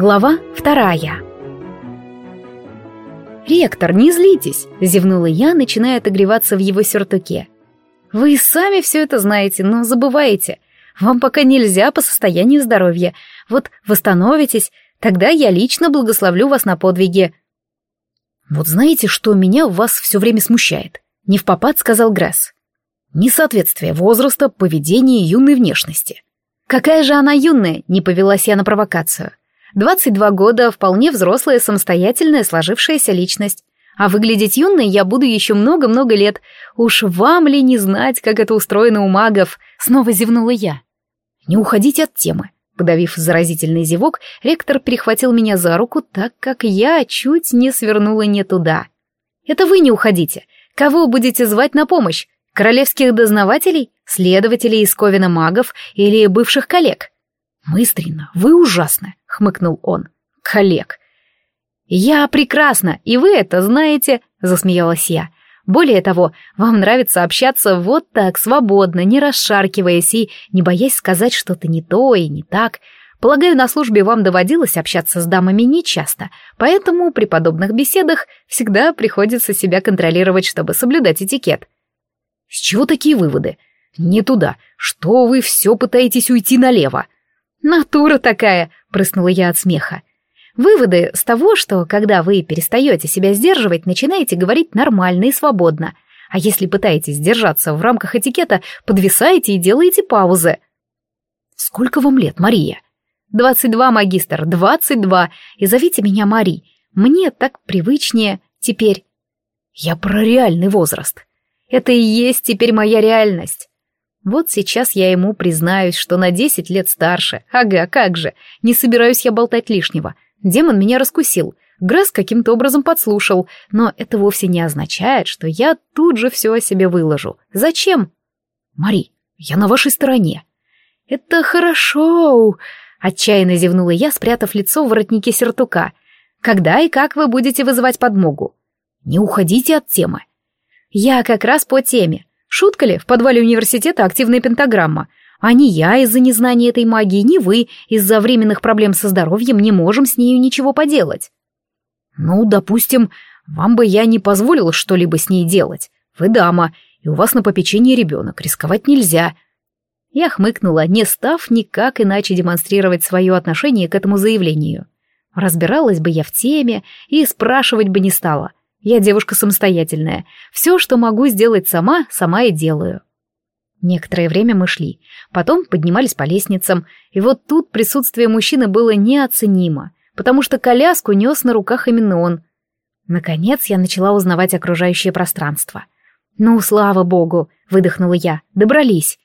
Глава вторая. «Ректор, не злитесь!» — зевнула я, начиная отогреваться в его сюртуке. «Вы сами все это знаете, но забываете. Вам пока нельзя по состоянию здоровья. Вот восстановитесь, тогда я лично благословлю вас на подвиги». «Вот знаете, что меня у вас все время смущает?» — не в попад сказал Гресс. «Несоответствие возраста, поведения и юной внешности». «Какая же она юная?» — не повелась я на провокацию. 22 года, вполне взрослая, самостоятельная, сложившаяся личность. А выглядеть юной я буду еще много-много лет. Уж вам ли не знать, как это устроено у магов? Снова зевнула я. Не уходите от темы. Подавив заразительный зевок, ректор перехватил меня за руку, так как я чуть не свернула не туда. «Это вы не уходите. Кого будете звать на помощь? Королевских дознавателей? Следователей из Ковина магов или бывших коллег?» «Мыстренно, вы ужасны хмыкнул он. «Коллег». «Я прекрасно, и вы это знаете», — засмеялась я. «Более того, вам нравится общаться вот так, свободно, не расшаркиваясь и не боясь сказать что-то не то и не так. Полагаю, на службе вам доводилось общаться с дамами нечасто, поэтому при подобных беседах всегда приходится себя контролировать, чтобы соблюдать этикет». «С чего такие выводы?» «Не туда. Что вы все пытаетесь уйти налево?» «Натура такая!» — прыснула я от смеха. «Выводы с того, что, когда вы перестаете себя сдерживать, начинаете говорить нормально и свободно. А если пытаетесь держаться в рамках этикета, подвисаете и делаете паузы». «Сколько вам лет, Мария?» «Двадцать два, магистр, двадцать два. И зовите меня Мари. Мне так привычнее теперь». «Я про реальный возраст. Это и есть теперь моя реальность. Вот сейчас я ему признаюсь, что на десять лет старше. Ага, как же. Не собираюсь я болтать лишнего. Демон меня раскусил. Гресс каким-то образом подслушал. Но это вовсе не означает, что я тут же все о себе выложу. Зачем? Мари, я на вашей стороне. Это хорошо. Отчаянно зевнула я, спрятав лицо в воротнике сертука. Когда и как вы будете вызывать подмогу? Не уходите от темы. Я как раз по теме. Шутка ли, в подвале университета активная пентаграмма. А ни я из-за незнания этой магии, ни вы из-за временных проблем со здоровьем не можем с нею ничего поделать. Ну, допустим, вам бы я не позволил что-либо с ней делать. Вы дама, и у вас на попечении ребенок, рисковать нельзя. Я хмыкнула, не став никак иначе демонстрировать свое отношение к этому заявлению. Разбиралась бы я в теме и спрашивать бы не стала. Я девушка самостоятельная. Все, что могу сделать сама, сама и делаю. Некоторое время мы шли, потом поднимались по лестницам, и вот тут присутствие мужчины было неоценимо, потому что коляску нес на руках именно он. Наконец я начала узнавать окружающее пространство. «Ну, слава богу!» — выдохнула я. «Добрались!»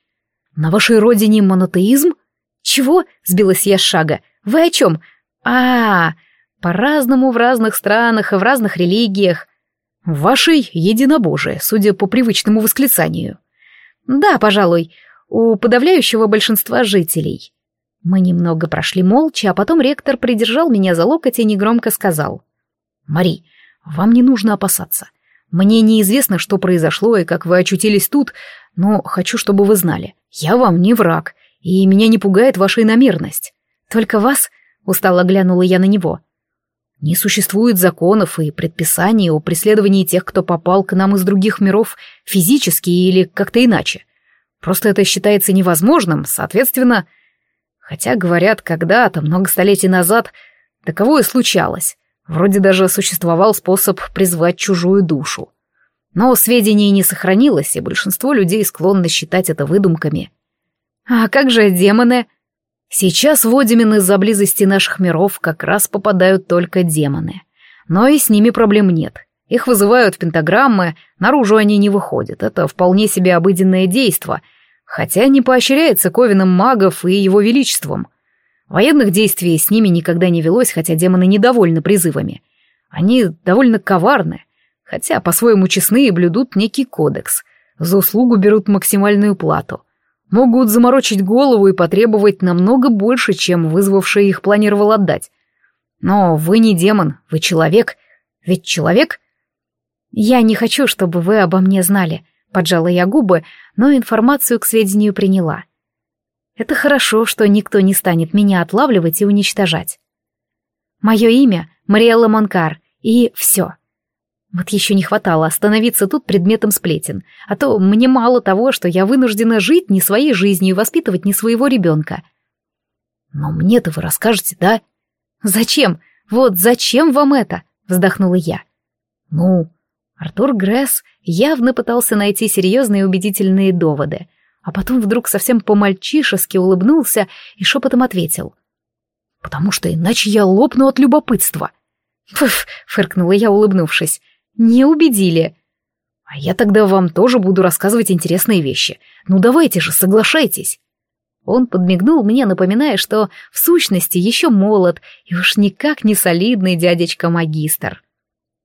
«На вашей родине монотеизм?» «Чего?» — сбилась я с шага. «Вы о чем?» «А, -а, -а по-разному в разных странах и в разных религиях. В вашей единобожие, судя по привычному восклицанию. Да, пожалуй, у подавляющего большинства жителей. Мы немного прошли молча, а потом ректор придержал меня за локоть и негромко сказал. «Мари, вам не нужно опасаться. Мне неизвестно, что произошло и как вы очутились тут, но хочу, чтобы вы знали, я вам не враг, и меня не пугает ваша иномерность. Только вас...» — устало глянула я на него. Не существует законов и предписаний о преследовании тех, кто попал к нам из других миров физически или как-то иначе. Просто это считается невозможным, соответственно... Хотя, говорят, когда-то, много столетий назад, таковое случалось. Вроде даже существовал способ призвать чужую душу. Но сведений не сохранилось, и большинство людей склонны считать это выдумками. А как же демоны? Сейчас в Одимин из-за близости наших миров как раз попадают только демоны. Но и с ними проблем нет. Их вызывают в пентаграммы, наружу они не выходят. Это вполне себе обыденное действо, хотя не поощряется Ковином магов и его величеством. Военных действий с ними никогда не велось, хотя демоны недовольны призывами. Они довольно коварны, хотя по-своему честны и блюдут некий кодекс. За услугу берут максимальную плату могут заморочить голову и потребовать намного больше, чем вызвавший их планировал отдать. Но вы не демон, вы человек. Ведь человек? Я не хочу, чтобы вы обо мне знали, поджала я губы, но информацию к сведению приняла. Это хорошо, что никто не станет меня отлавливать и уничтожать. Мое имя — Мариэлла Монкар, и все. Вот еще не хватало остановиться тут предметом сплетен, а то мне мало того, что я вынуждена жить не своей жизнью и воспитывать не своего ребенка. Но мне-то вы расскажете, да? Зачем? Вот зачем вам это? Вздохнула я. Ну, Артур Гресс явно пытался найти серьезные и убедительные доводы, а потом вдруг совсем по-мальчишески улыбнулся и шепотом ответил. «Потому что иначе я лопну от любопытства». «Пф», — фыркнула я, улыбнувшись, — «не убедили». «А я тогда вам тоже буду рассказывать интересные вещи. Ну давайте же, соглашайтесь». Он подмигнул мне, напоминая, что в сущности еще молод и уж никак не солидный дядечка-магистр.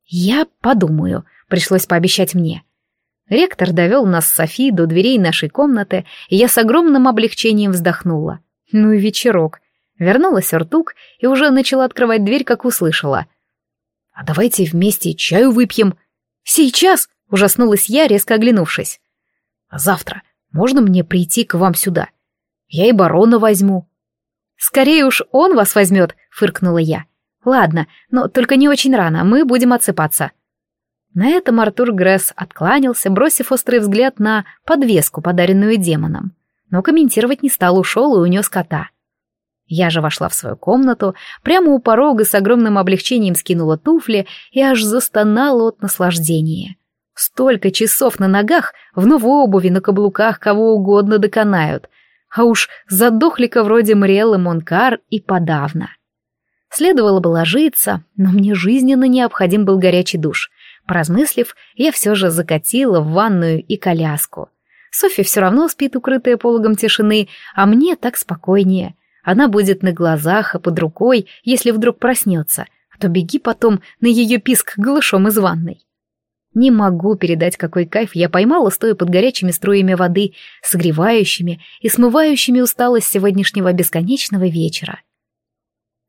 «Я подумаю», — пришлось пообещать мне. Ректор довел нас с Софи до дверей нашей комнаты, и я с огромным облегчением вздохнула. Ну и вечерок. Вернулась Артук и уже начала открывать дверь, как услышала. «А давайте вместе чаю выпьем». «Сейчас!» — ужаснулась я, резко оглянувшись. «А завтра можно мне прийти к вам сюда? Я и барона возьму». «Скорее уж он вас возьмет», — фыркнула я. «Ладно, но только не очень рано, мы будем отсыпаться». На этом Артур Гресс откланялся, бросив острый взгляд на подвеску, подаренную демоном. Но комментировать не стал, ушел и унес кота. Я же вошла в свою комнату, прямо у порога с огромным облегчением скинула туфли и аж застонала от наслаждения. Столько часов на ногах, в новой обуви, на каблуках кого угодно доконают, а уж задохлика вроде Мриэллы Монкар и подавно. Следовало бы ложиться, но мне жизненно необходим был горячий душ — Поразмыслив, я все же закатила в ванную и коляску. Софья все равно спит, укрытая пологом тишины, а мне так спокойнее. Она будет на глазах, а под рукой, если вдруг проснется, а то беги потом на ее писк голышом из ванной. Не могу передать, какой кайф я поймала, стоя под горячими струями воды, согревающими и смывающими усталость сегодняшнего бесконечного вечера.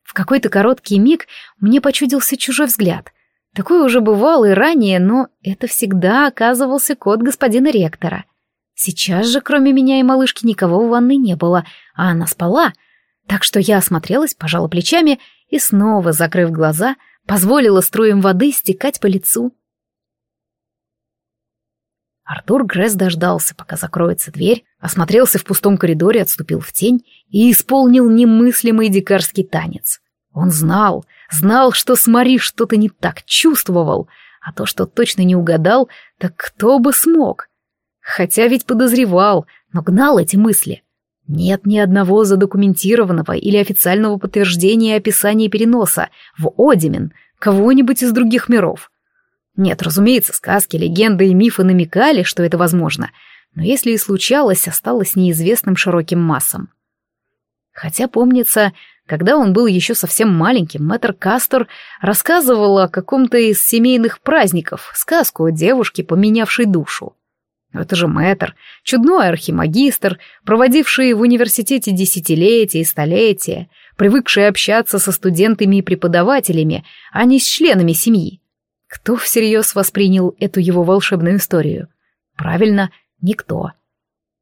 В какой-то короткий миг мне почудился чужой взгляд — такой уже бывал и ранее, но это всегда оказывался кот господина ректора. Сейчас же, кроме меня и малышки, никого в ванной не было, а она спала. Так что я осмотрелась, пожала плечами и снова, закрыв глаза, позволила струям воды стекать по лицу. Артур Гресс дождался, пока закроется дверь, осмотрелся в пустом коридоре, отступил в тень и исполнил немыслимый дикарский танец. Он знал, знал, что с Мари что-то не так, чувствовал, а то, что точно не угадал, так кто бы смог? Хотя ведь подозревал, но гнал эти мысли. Нет ни одного задокументированного или официального подтверждения описания переноса в Одимен кого-нибудь из других миров. Нет, разумеется, сказки, легенды и мифы намекали, что это возможно, но если и случалось, осталось неизвестным широким массам. Хотя, помнится, когда он был еще совсем маленьким, мэтр Кастор рассказывал о каком-то из семейных праздников, сказку о девушке, поменявшей душу. Это же мэтр, чудной архимагистр, проводивший в университете десятилетия и столетия, привыкший общаться со студентами и преподавателями, а не с членами семьи. Кто всерьез воспринял эту его волшебную историю? Правильно, никто.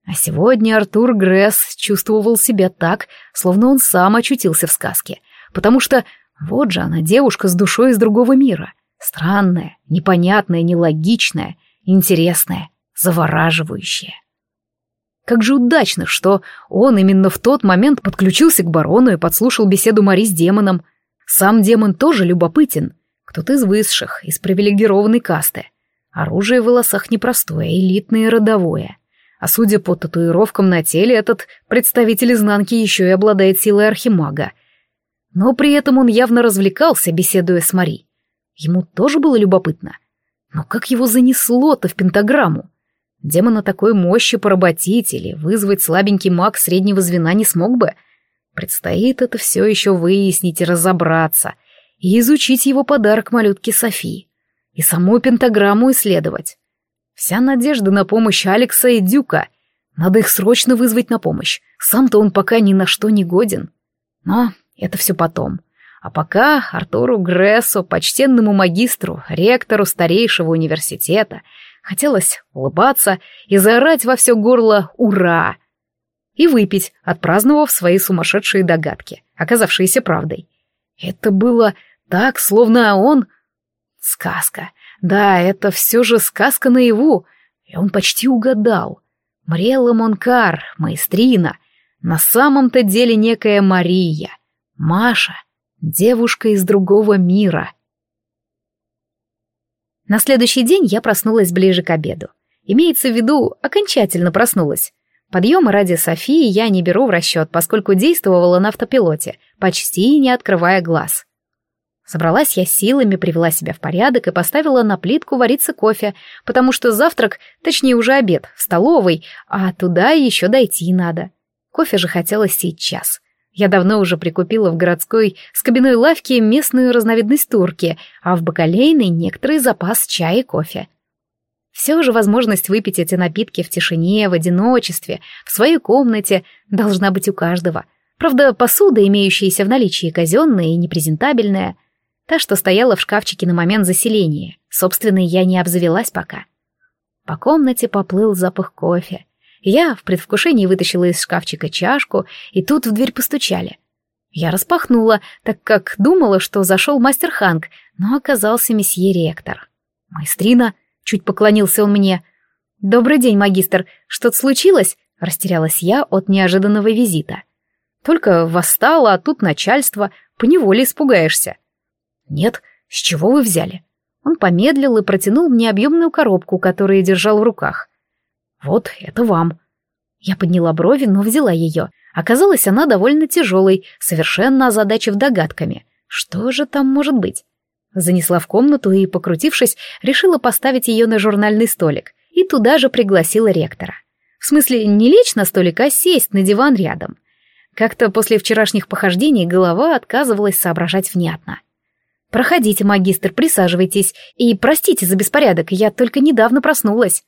А сегодня Артур Гресс чувствовал себя так, словно он сам очутился в сказке, потому что вот же она, девушка с душой из другого мира. Странная, непонятная, нелогичная, интересная, завораживающая. Как же удачно, что он именно в тот момент подключился к барону и подслушал беседу Мари с демоном. Сам демон тоже любопытен. Кто-то из высших, из привилегированной касты. Оружие в волосах непростое, элитное и родовое. А судя по татуировкам на теле, этот представитель изнанки еще и обладает силой архимага. Но при этом он явно развлекался, беседуя с Мари. Ему тоже было любопытно. Но как его занесло-то в пентаграмму? Демона такой мощи поработить или вызвать слабенький маг среднего звена не смог бы. Предстоит это все еще выяснить и разобраться, и изучить его подарок малютке Софии, и саму пентаграмму исследовать. Вся надежда на помощь Алекса и Дюка. Надо их срочно вызвать на помощь. Сам-то он пока ни на что не годен. Но это все потом. А пока Артуру Грессу, почтенному магистру, ректору старейшего университета, хотелось улыбаться и заорать во все горло «Ура!» и выпить, отпраздновав свои сумасшедшие догадки, оказавшиеся правдой. Это было так, словно он... Сказка. Да, это все же сказка наяву. И он почти угадал. Мрела Монкар, маэстрина. На самом-то деле некая Мария. Маша. Девушка из другого мира. На следующий день я проснулась ближе к обеду. Имеется в виду, окончательно проснулась. Подъемы ради Софии я не беру в расчет, поскольку действовала на автопилоте, почти не открывая глаз. Собралась я силами, привела себя в порядок и поставила на плитку вариться кофе, потому что завтрак, точнее уже обед, в столовой, а туда еще дойти надо. Кофе же хотелось сейчас. Я давно уже прикупила в городской скобяной лавке местную разновидность турки, а в бакалейной некоторый запас чая и кофе. Все же возможность выпить эти напитки в тишине, в одиночестве, в своей комнате должна быть у каждого. Правда, посуда, имеющаяся в наличии, казенная и непрезентабельная. Та, что стояла в шкафчике на момент заселения. Собственно, я не обзавелась пока. По комнате поплыл запах кофе. Я в предвкушении вытащила из шкафчика чашку, и тут в дверь постучали. Я распахнула, так как думала, что зашел мастер Ханк, но оказался месье ректор. Майстрина Чуть поклонился он мне. «Добрый день, магистр. Что-то случилось?» Растерялась я от неожиданного визита. Только восстала, а тут начальство. Поневоле испугаешься. «Нет, с чего вы взяли?» Он помедлил и протянул мне объемную коробку, которую держал в руках. «Вот, это вам». Я подняла брови, но взяла ее. Оказалось, она довольно тяжелой, совершенно озадачив догадками. Что же там может быть? Занесла в комнату и, покрутившись, решила поставить ее на журнальный столик. И туда же пригласила ректора. В смысле, не лечь на столик, а сесть на диван рядом. Как-то после вчерашних похождений голова отказывалась соображать внятно. «Проходите, магистр, присаживайтесь. И простите за беспорядок, я только недавно проснулась».